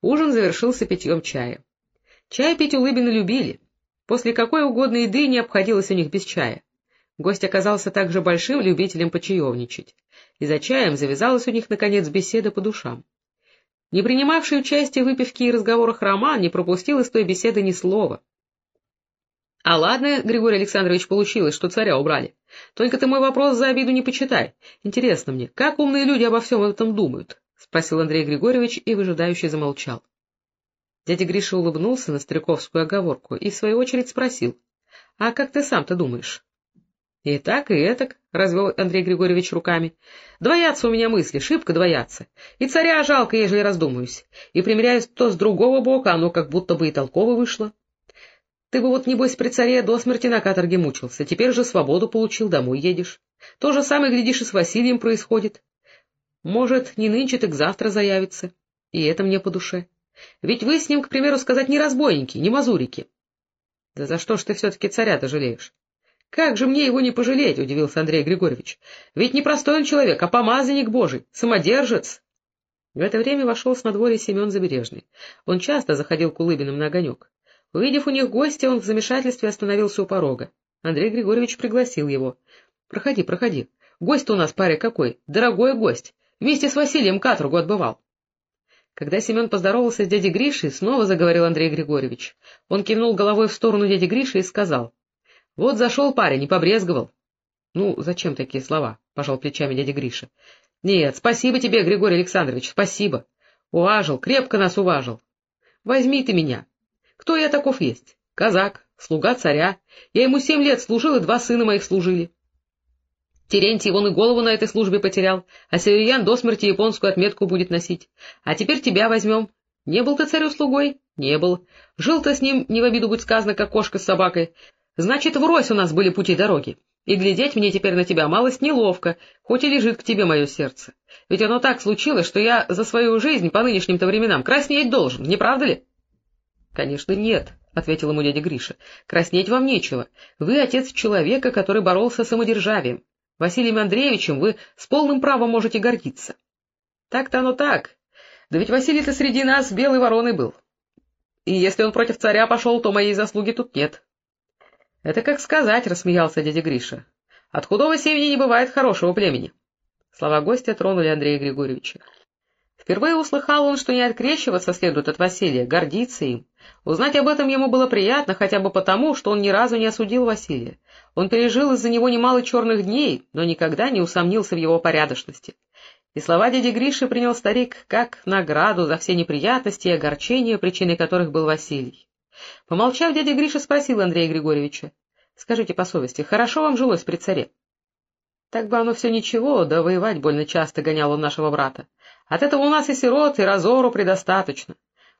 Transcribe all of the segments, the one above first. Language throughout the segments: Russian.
Ужин завершился питьем чая. Чай пить Улыбины любили. После какой угодно еды не обходилось у них без чая. Гость оказался также большим любителем почаевничать, и за чаем завязалась у них, наконец, беседа по душам. Не принимавший участие в выпивке и разговорах Роман не пропустил из той беседы ни слова. — А ладно, Григорий Александрович, получилось, что царя убрали. Только ты мой вопрос за обиду не почитай. Интересно мне, как умные люди обо всем этом думают? — спросил Андрей Григорьевич и выжидающе замолчал. Дядя Гриша улыбнулся на стариковскую оговорку и, в свою очередь, спросил. — А как ты сам-то думаешь? — И так, и этак, — развел Андрей Григорьевич руками. — Двоятся у меня мысли, шибко двоятся. И царя жалко, ежели раздумаюсь. И примеряюсь то с другого бока, оно как будто бы и толково вышло. Ты бы вот, небось, при царе до смерти на каторге мучился, теперь же свободу получил, домой едешь. То же самое, глядишь, и с Василием происходит. Может, не нынче, так завтра заявится. И это мне по душе. Ведь вы с ним, к примеру, сказать, не разбойники, не мазурики. — Да за что ж ты все-таки царя-то жалеешь? — Как же мне его не пожалеть, — удивился Андрей Григорьевич. — Ведь не простой он человек, а помазанник божий, самодержец. В это время вошел с надворья Семен Забережный. Он часто заходил к Улыбиным на огонек. Увидев у них гостя, он в замешательстве остановился у порога. Андрей Григорьевич пригласил его. — Проходи, проходи. Гость-то у нас паре какой, дорогой гость. Вместе с Василием каторгу отбывал. Когда Семен поздоровался с дядей Гришей, снова заговорил Андрей Григорьевич. Он кивнул головой в сторону дяди Гриши и сказал. Вот зашел парень, не побрезговал. — Ну, зачем такие слова? — пожал плечами дядя Гриша. — Нет, спасибо тебе, Григорий Александрович, спасибо. Уважил, крепко нас уважил. Возьми ты меня. Кто я таков есть? Казак, слуга царя. Я ему семь лет служил, и два сына моих служили. Терентий вон и голову на этой службе потерял, а Северьян до смерти японскую отметку будет носить. А теперь тебя возьмем. Не был ты царю слугой? Не был. Жил ты с ним, не в обиду будь сказано, как кошка с собакой. Значит, врозь у нас были пути дороги, и глядеть мне теперь на тебя малость неловко, хоть и лежит к тебе мое сердце. Ведь оно так случилось, что я за свою жизнь по нынешним-то временам краснеть должен, не правда ли? — Конечно, нет, — ответил ему дядя Гриша. — Краснеть вам нечего. Вы отец человека, который боролся с самодержавием. Василием Андреевичем вы с полным правом можете гордиться. — Так-то оно так. Да ведь Василий-то среди нас белой вороной был. И если он против царя пошел, то моей заслуги тут нет. — Это как сказать, — рассмеялся дядя Гриша. — От худого семени не бывает хорошего племени. Слова гостя тронули Андрея Григорьевича. Впервые услыхал он, что не открещиваться следует от Василия, гордиться им. Узнать об этом ему было приятно хотя бы потому, что он ни разу не осудил Василия. Он пережил из-за него немало черных дней, но никогда не усомнился в его порядочности. И слова дяди Гриши принял старик как награду за все неприятности и огорчения, причиной которых был Василий. Помолчав, дядя Гриша спросил Андрея Григорьевича. — Скажите по совести, хорошо вам жилось при царе? — Так бы оно все ничего, да воевать больно часто гонял он нашего брата. От этого у нас и сирот, и разору предостаточно.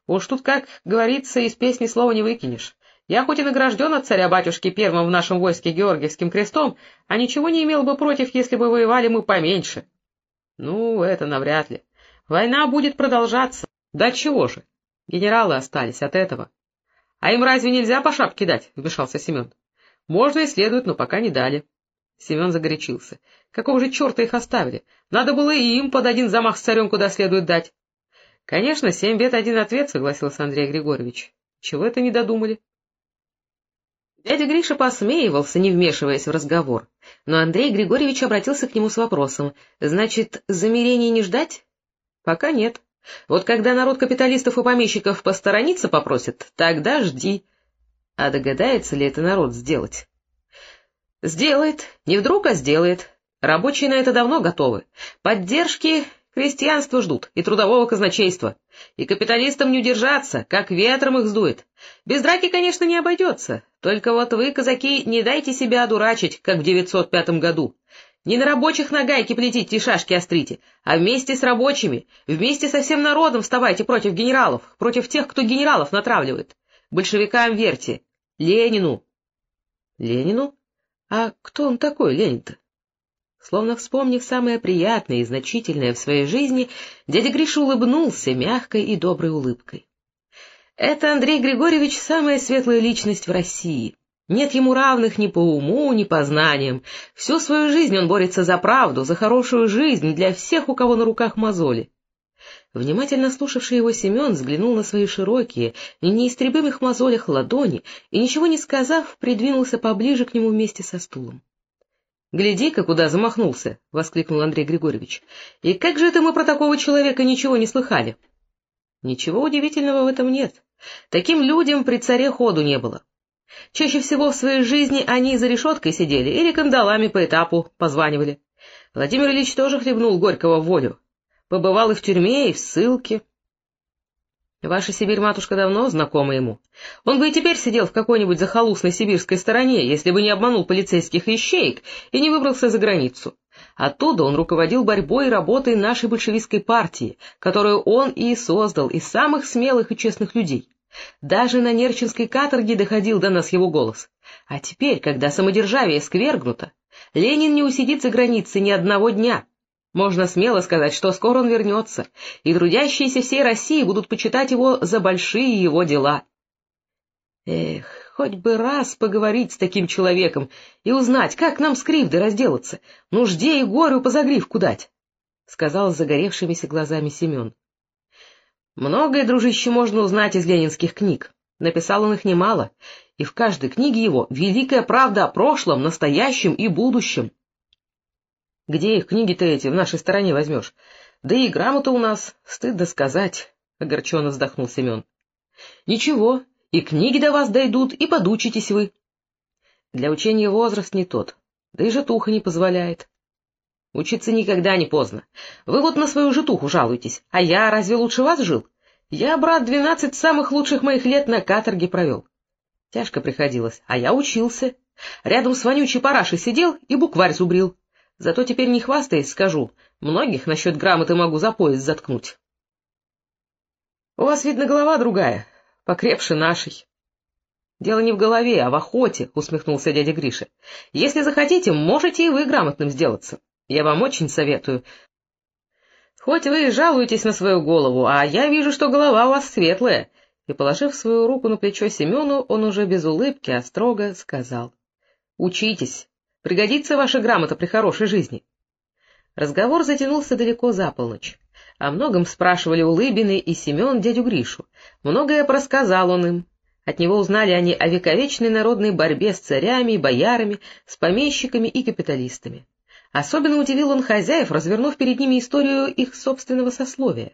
Уж тут, как говорится, из песни слова не выкинешь. Я хоть и награжден от царя-батюшки первым в нашем войске Георгиевским крестом, а ничего не имел бы против, если бы воевали мы поменьше. Ну, это навряд ли. Война будет продолжаться. Да чего же? Генералы остались от этого. — А им разве нельзя по шапке дать? — вмешался Семен. — Можно и следует, но пока не дали. Семен загорячился. — Какого же черта их оставили? Надо было и им под один замах с царем куда следует дать. — Конечно, семь бед, один ответ, — согласился Андрей Григорьевич. — Чего это не додумали? Дядя Гриша посмеивался, не вмешиваясь в разговор, но Андрей Григорьевич обратился к нему с вопросом. — Значит, замерений не ждать? — Пока нет. Вот когда народ капиталистов и помещиков посторониться попросит, тогда жди. А догадается ли это народ сделать? Сделает. Не вдруг, а сделает. Рабочие на это давно готовы. Поддержки крестьянства ждут и трудового казначейства. И капиталистам не удержаться, как ветром их сдует. Без драки, конечно, не обойдется. Только вот вы, казаки, не дайте себя одурачить, как в 905 году. Не на рабочих на гайки плетите и шашки острите, а вместе с рабочими, вместе со всем народом вставайте против генералов, против тех, кто генералов натравливает. Большевикам верьте. Ленину. Ленину? А кто он такой, Ленин-то? Словно вспомнив самое приятное и значительное в своей жизни, дядя Гриша улыбнулся мягкой и доброй улыбкой. Это Андрей Григорьевич самая светлая личность в России. Нет ему равных ни по уму, ни по знаниям. Всю свою жизнь он борется за правду, за хорошую жизнь для всех, у кого на руках мозоли. Внимательно слушавший его Семен взглянул на свои широкие, неистребимых мозолях ладони и, ничего не сказав, придвинулся поближе к нему вместе со стулом. — Гляди-ка, куда замахнулся! — воскликнул Андрей Григорьевич. — И как же это мы про такого человека ничего не слыхали? — Ничего удивительного в этом нет. Таким людям при царе ходу не было. Чаще всего в своей жизни они за решеткой сидели или кандалами по этапу позванивали. Владимир Ильич тоже хлебнул горького волю. Побывал и в тюрьме, и в ссылке. Ваша Сибирь-матушка давно знакома ему. Он бы и теперь сидел в какой-нибудь захолустной сибирской стороне, если бы не обманул полицейских ищеек и не выбрался за границу. Оттуда он руководил борьбой и работой нашей большевистской партии, которую он и создал из самых смелых и честных людей. Даже на Нерчинской каторге доходил до нас его голос. А теперь, когда самодержавие сквергнуто, Ленин не усидит за границей ни одного дня. Можно смело сказать, что скоро он вернется, и трудящиеся всей России будут почитать его за большие его дела. Эх, хоть бы раз поговорить с таким человеком и узнать, как нам с кривдой разделаться, нужде и горю по загривку дать, — сказал с загоревшимися глазами Семен. Многое, дружище, можно узнать из ленинских книг. Написал он их немало, и в каждой книге его великая правда о прошлом, настоящем и будущем. Где их книги-то эти в нашей стороне возьмешь? Да и грамота у нас, стыдно сказать, — огорченно вздохнул Семен. — Ничего, и книги до вас дойдут, и подучитесь вы. Для учения возраст не тот, да и житуха не позволяет. Учиться никогда не поздно. Вы вот на свою житуху жалуетесь, а я разве лучше вас жил? Я, брат, двенадцать самых лучших моих лет на каторге провел. Тяжко приходилось, а я учился. Рядом с вонючей парашей сидел и букварь зубрил. Зато теперь не хвастаясь, скажу, многих насчет грамоты могу за пояс заткнуть. У вас, видно, голова другая, покрепше нашей. — Дело не в голове, а в охоте, — усмехнулся дядя Гриша. — Если захотите, можете и вы грамотным сделаться. Я вам очень советую. Хоть вы и жалуетесь на свою голову, а я вижу, что голова у вас светлая. И, положив свою руку на плечо Семену, он уже без улыбки, а строго сказал. — Учитесь. Пригодится ваша грамота при хорошей жизни. Разговор затянулся далеко за полночь. О многом спрашивали Улыбины и Семен дядю Гришу. Многое просказал он им. От него узнали они о вековечной народной борьбе с царями и боярами, с помещиками и капиталистами. Особенно удивил он хозяев, развернув перед ними историю их собственного сословия.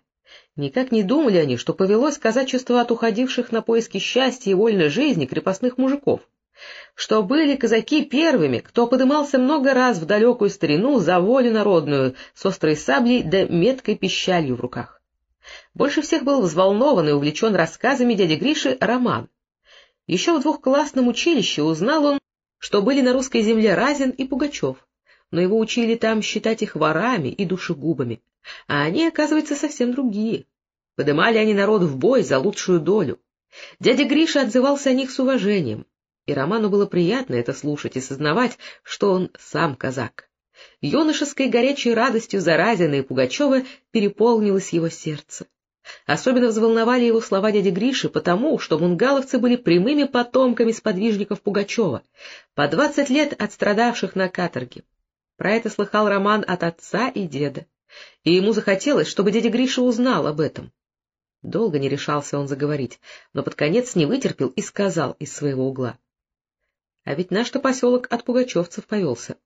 Никак не думали они, что повелось казачество от уходивших на поиски счастья и вольной жизни крепостных мужиков, что были казаки первыми, кто подымался много раз в далекую старину за волю народную с острой саблей да меткой пищалью в руках. Больше всех был взволнован и увлечен рассказами дяди Гриши Роман. Еще в двухклассном училище узнал он, что были на русской земле Разин и Пугачев но его учили там считать их ворами и душегубами, а они, оказывается, совсем другие. Подымали они народ в бой за лучшую долю. Дядя Гриша отзывался о них с уважением, и Роману было приятно это слушать и сознавать, что он сам казак. Юношеской горячей радостью Заразина и Пугачева переполнилось его сердце. Особенно взволновали его слова дяди Гриши потому, что мунгаловцы были прямыми потомками сподвижников Пугачева, по двадцать лет отстрадавших на каторге. Про это слыхал Роман от отца и деда, и ему захотелось, чтобы дядя Гриша узнал об этом. Долго не решался он заговорить, но под конец не вытерпел и сказал из своего угла. — А ведь наш-то поселок от пугачевцев повелся.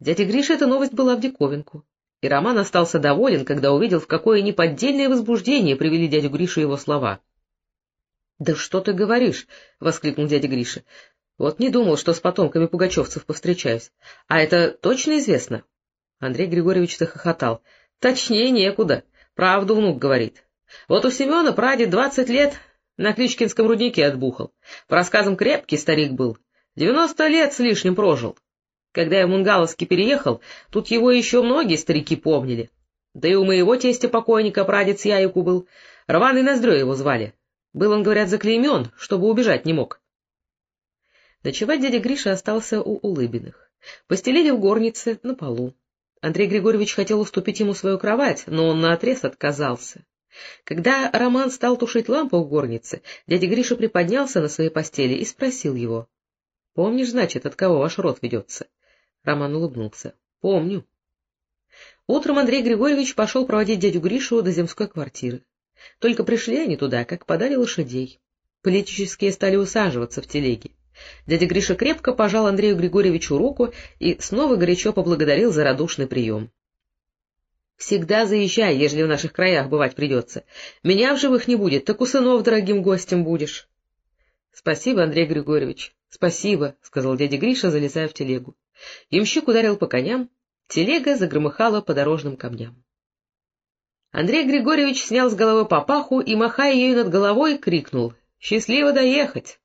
Дядя Гриша эта новость была в диковинку, и Роман остался доволен, когда увидел, в какое неподдельное возбуждение привели дядю Гришу его слова. — Да что ты говоришь? — воскликнул дядя Гриша. Вот не думал, что с потомками пугачевцев повстречаюсь. А это точно известно? Андрей Григорьевич захохотал. — Точнее некуда. Правду внук говорит. Вот у Семена прадед двадцать лет на Кличкинском руднике отбухал. По рассказам крепкий старик был. Девяносто лет с лишним прожил. Когда я в Мунгаловске переехал, тут его еще многие старики помнили. Да и у моего тестя покойника прадед с Яйку был. Рваный Ноздрё его звали. Был он, говорят, заклеймен, чтобы убежать не мог. Ночевать дядя Гриша остался у Улыбиных. Постелили в горнице на полу. Андрей Григорьевич хотел уступить ему свою кровать, но он наотрез отказался. Когда Роман стал тушить лампу в горнице, дядя Гриша приподнялся на своей постели и спросил его. — Помнишь, значит, от кого ваш род ведется? Роман улыбнулся. — Помню. Утром Андрей Григорьевич пошел проводить дядю Гришу до земской квартиры. Только пришли они туда, как подали лошадей. Политические стали усаживаться в телеги. Дядя Гриша крепко пожал Андрею Григорьевичу руку и снова горячо поблагодарил за радушный прием. — Всегда заезжай, ежели в наших краях бывать придется. Меня в живых не будет, так у сынов дорогим гостем будешь. — Спасибо, Андрей Григорьевич, спасибо, — сказал дядя Гриша, залезая в телегу. Ямщик ударил по коням, телега загромыхала по дорожным камням. Андрей Григорьевич снял с головы папаху и, махая ею над головой, крикнул «Счастливо доехать!».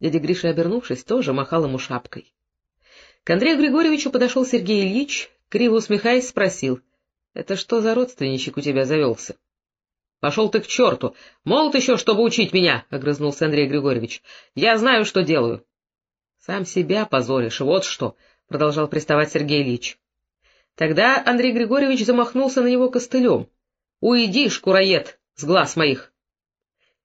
Дядя Гриша, обернувшись, тоже махал ему шапкой. К Андрею Григорьевичу подошел Сергей Ильич, криво усмехаясь, спросил это что за родственничек у тебя завелся? — Пошел ты к черту! Молод еще, чтобы учить меня! — огрызнулся Андрей Григорьевич. — Я знаю, что делаю. — Сам себя позоришь, вот что! — продолжал приставать Сергей Ильич. Тогда Андрей Григорьевич замахнулся на него костылем. — Уйди, шкуроед, с глаз моих!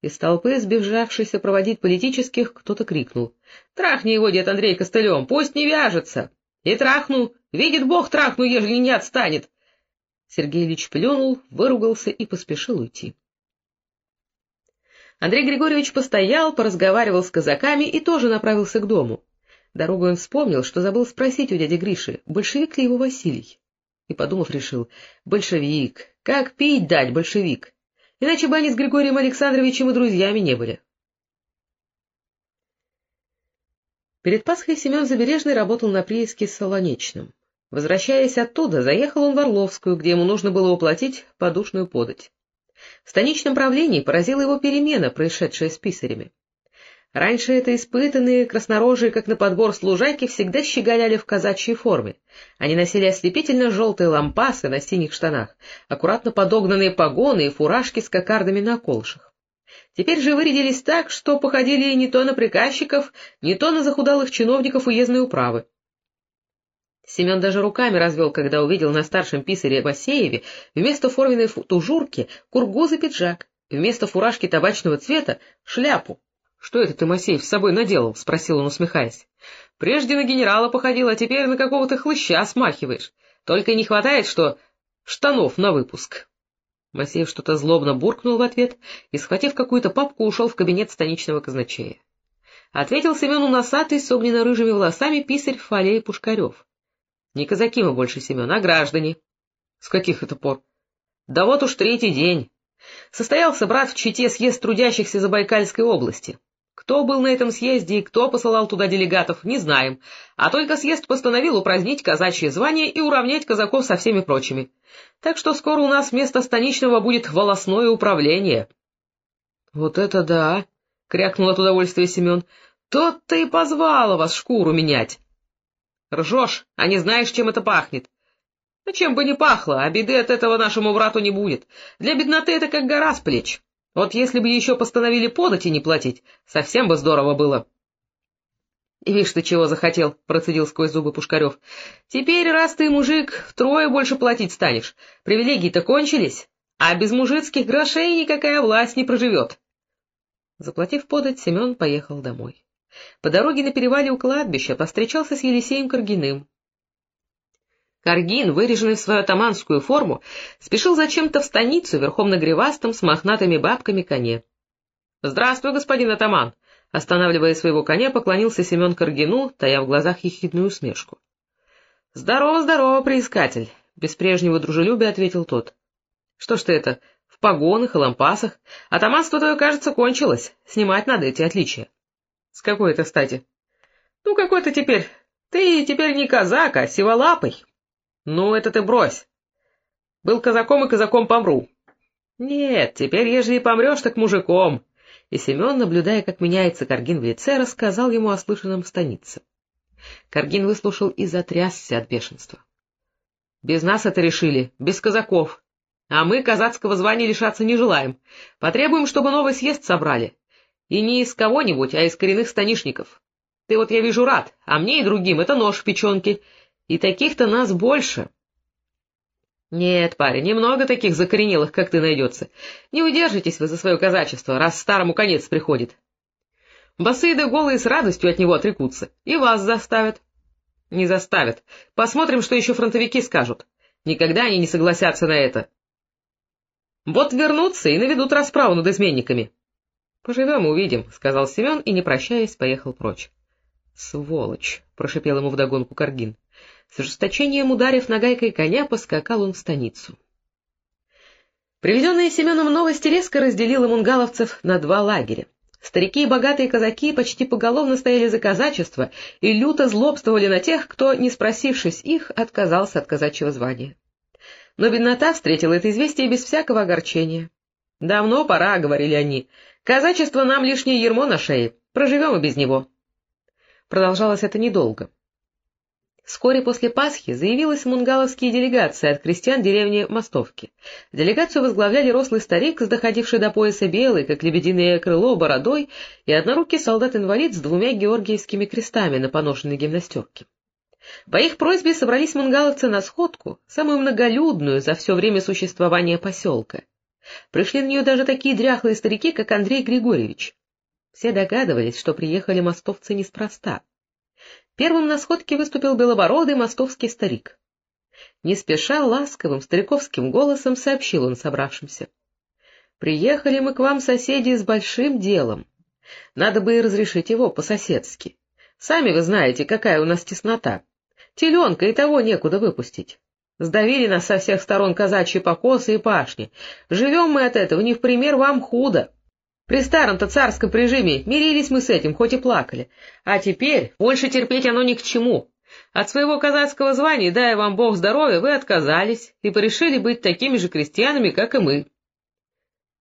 Из толпы, сбежавшейся проводить политических, кто-то крикнул. — Трахни его, дед Андрей, костылем, пусть не вяжется! И трахну, видит Бог, трахну, ежели не отстанет! Сергей Ильич плюнул, выругался и поспешил уйти. Андрей Григорьевич постоял, поразговаривал с казаками и тоже направился к дому. Дорогой он вспомнил, что забыл спросить у дяди Гриши, большевик ли его Василий. И, подумав, решил, большевик, как пить дать большевик, иначе бы они с Григорием Александровичем и друзьями не были. Перед Пасхой Семен Забережный работал на прииске с Солонечным. Возвращаясь оттуда, заехал он в Орловскую, где ему нужно было уплатить подушную подать. В станичном правлении поразила его перемена, происшедшая с писарями. Раньше это испытанные, краснорожие, как на подбор служаки, всегда щеголяли в казачьей форме. Они носили ослепительно желтые лампасы на синих штанах, аккуратно подогнанные погоны и фуражки с кокардами на колышах. Теперь же вырядились так, что походили не то на приказчиков, не то на захудалых чиновников уездной управы. Семен даже руками развел, когда увидел на старшем писаре Васееве вместо форменной тужурки кургуз и пиджак, вместо фуражки табачного цвета — шляпу. — Что это ты, Масеев, с собой наделал? — спросил он, усмехаясь. — Прежде на генерала походил, а теперь на какого-то хлыща смахиваешь. Только не хватает, что штанов на выпуск. Масеев что-то злобно буркнул в ответ и, схватив какую-то папку, ушел в кабинет станичного казначея. Ответил Семену носатый с огненно-рыжими волосами писарь Фалей Пушкарев. Не казаки мы больше, Семен, а граждане. С каких это пор? Да вот уж третий день. Состоялся, брат, в Чите съезд трудящихся Забайкальской области. Кто был на этом съезде и кто посылал туда делегатов, не знаем, а только съезд постановил упразднить казачье звание и уравнять казаков со всеми прочими. Так что скоро у нас вместо станичного будет волосное управление. — Вот это да! — крякнул от удовольствия Семен. — Тот-то и позвала вас шкуру менять. Ржешь, а не знаешь, чем это пахнет. Да чем бы не пахло, а беды от этого нашему брату не будет. Для бедноты это как гора с плеч. Вот если бы еще постановили подать и не платить, совсем бы здорово было. — видишь ты чего захотел, — процедил сквозь зубы Пушкарев. — Теперь, раз ты, мужик, втрое больше платить станешь. Привилегии-то кончились, а без мужицких грошей никакая власть не проживет. Заплатив подать, Семен поехал домой. По дороге на перевале у кладбища повстречался с Елисеем Каргиным. Каргин, выреженный в свою атаманскую форму, спешил зачем-то в станицу верхом на гривастом с мохнатыми бабками коне. — Здравствуй, господин атаман! — останавливая своего коня, поклонился Семен Каргину, тая в глазах ехидную усмешку. — Здорово, здорово, приискатель! — без прежнего дружелюбия ответил тот. — Что ж ты это, в погонах и лампасах? Атаманство твое, кажется, кончилось. Снимать надо эти отличия. — С какой это стати? — Ну, какой ты теперь? Ты теперь не казак, а сиволапый. — Ну, это ты брось. Был казаком и казаком помру. — Нет, теперь, ежели помрешь, так мужиком. И Семен, наблюдая, как меняется Каргин в лице, рассказал ему о слышанном в станице. Каргин выслушал и затрясся от бешенства. — Без нас это решили, без казаков. А мы казацкого звания лишаться не желаем. Потребуем, чтобы новый съезд собрали. И не из кого-нибудь, а из коренных станишников. Ты вот, я вижу, рад, а мне и другим это нож в печенке. И таких-то нас больше. Нет, парень, немного таких закоренелых, как ты, найдется. Не удержитесь вы за свое казачество, раз старому конец приходит. Босые да голые с радостью от него отрекутся, и вас заставят. Не заставят. Посмотрим, что еще фронтовики скажут. Никогда они не согласятся на это. Вот вернутся и наведут расправу над изменниками. — Поживем увидим, — сказал Семен и, не прощаясь, поехал прочь. — Сволочь! — прошипел ему вдогонку Каргин. С ожесточением ударив нагайкой коня, поскакал он в станицу. Приведенные Семеном новости резко разделила мунгаловцев на два лагеря. Старики и богатые казаки почти поголовно стояли за казачество и люто злобствовали на тех, кто, не спросившись их, отказался от казачьего звания. Но беднота встретила это известие без всякого огорчения. «Давно пора», — говорили они, — «казачество нам лишнее ермо на шее, проживем и без него». Продолжалось это недолго. Вскоре после Пасхи заявилась мунгаловские делегации от крестьян деревни Мостовки. Делегацию возглавляли рослый старик, доходивший до пояса белый, как лебединое крыло, бородой, и однорукий солдат-инвалид с двумя георгиевскими крестами на поношенной гимнастерке. По их просьбе собрались мунгаловцы на сходку, самую многолюдную за все время существования поселка. Пришли на нее даже такие дряхлые старики, как Андрей Григорьевич. Все догадывались, что приехали мостовцы неспроста. Первым на сходке выступил белобородый мостовский старик. Не спеша, ласковым, стариковским голосом сообщил он собравшимся. — Приехали мы к вам, соседи, с большим делом. Надо бы и разрешить его по-соседски. Сами вы знаете, какая у нас теснота. Теленка и того некуда выпустить. Сдавили нас со всех сторон казачьи покосы и пашни. Живем мы от этого не в пример вам худо. При старом-то царском режиме мирились мы с этим, хоть и плакали. А теперь больше терпеть оно ни к чему. От своего казацкого звания, дай вам бог здоровья, вы отказались и порешили быть такими же крестьянами, как и мы.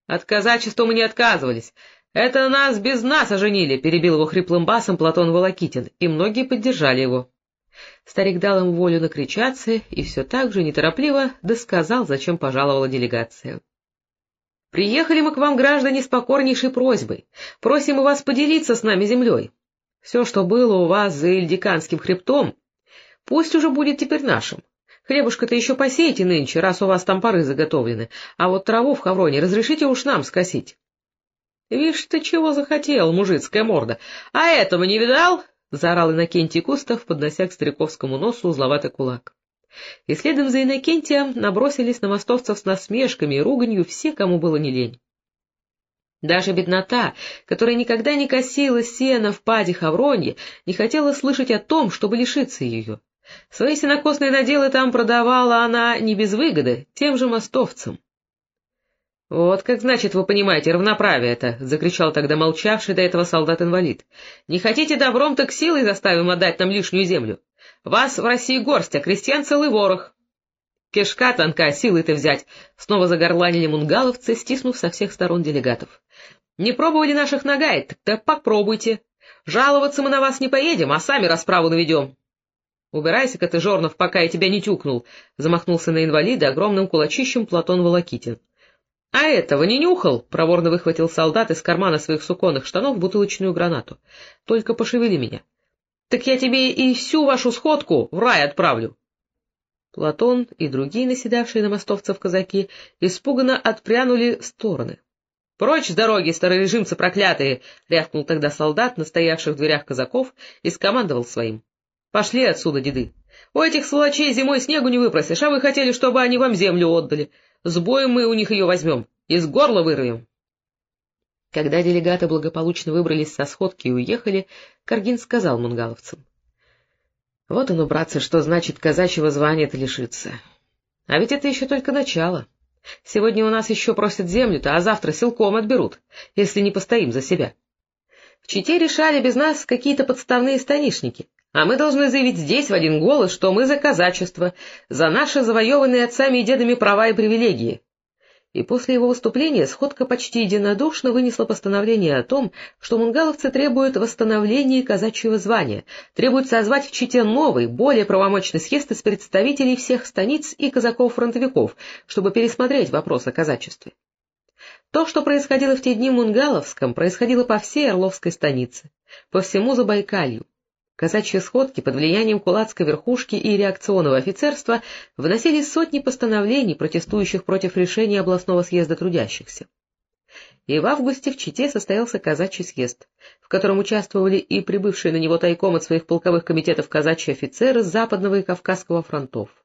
От казачества мы не отказывались. Это нас без нас оженили, — перебил его хриплым басом Платон Волокитин, и многие поддержали его. Старик дал им волю накричаться и все так же неторопливо досказал, зачем пожаловала делегация. Приехали мы к вам, граждане, с покорнейшей просьбой. Просим у вас поделиться с нами землей. Все, что было у вас за Ильдиканским хребтом, пусть уже будет теперь нашим. Хлебушка-то еще посеете нынче, раз у вас там поры заготовлены, а вот траву в хавроне разрешите уж нам скосить. — Вишь ты чего захотел, мужицкая морда, а этого не видал? — заорал Иннокентий Кустов, поднося к стариковскому носу узловатый кулак и следом за Иннокентием набросились на мостовцев с насмешками и руганью все, кому было не лень. Даже беднота, которая никогда не косила сена в паде Хавронье, не хотела слышать о том, чтобы лишиться ее. Свои сенокосные наделы там продавала она не без выгоды, тем же мостовцам. — Вот как значит, вы понимаете, равноправие это! — закричал тогда молчавший до этого солдат-инвалид. — Не хотите добром, так силой заставим отдать нам лишнюю землю. Вас в России горсть, а крестьян целый ворох. Кишка тонка, силы-то взять, — снова загорланили мунгаловцы, стиснув со всех сторон делегатов. Не пробовали наших нагай, так попробуйте. Жаловаться мы на вас не поедем, а сами расправу наведем. Убирайся-ка ты, Жорнов, пока я тебя не тюкнул, — замахнулся на инвалида огромным кулачищем Платон Волокитин. — А этого не нюхал? — проворно выхватил солдат из кармана своих суконных штанов бутылочную гранату. — Только пошевели меня так я тебе и всю вашу сходку в рай отправлю. Платон и другие наседавшие на мостовцев казаки испуганно отпрянули в стороны. — Прочь с дороги, старорежимцы проклятые! — рявкнул тогда солдат, настоявших в дверях казаков, и скомандовал своим. — Пошли отсюда, деды! У этих сволочей зимой снегу не выпросишь, а вы хотели, чтобы они вам землю отдали. С боем мы у них ее возьмем, из горла вырвем. Когда делегаты благополучно выбрались со сходки и уехали, Каргин сказал мунгаловцам. — Вот оно, братцы, что значит казачьего звания-то лишиться. А ведь это еще только начало. Сегодня у нас еще просят землю-то, а завтра силком отберут, если не постоим за себя. В Чите решали без нас какие-то подставные станишники, а мы должны заявить здесь в один голос, что мы за казачество, за наши завоеванные отцами и дедами права и привилегии, и после его выступления сходка почти единодушно вынесла постановление о том, что мунгаловцы требуют восстановления казачьего звания, требуют созвать в Чите новый, более правомочный съезд из представителей всех станиц и казаков-фронтовиков, чтобы пересмотреть вопрос о казачестве. То, что происходило в те дни в Мунгаловском, происходило по всей Орловской станице, по всему Забайкалью. Казачьи сходки под влиянием кулацкой верхушки и реакционного офицерства выносили сотни постановлений, протестующих против решения областного съезда трудящихся. И в августе в Чите состоялся казачий съезд, в котором участвовали и прибывшие на него тайком от своих полковых комитетов казачьи офицеры Западного и Кавказского фронтов.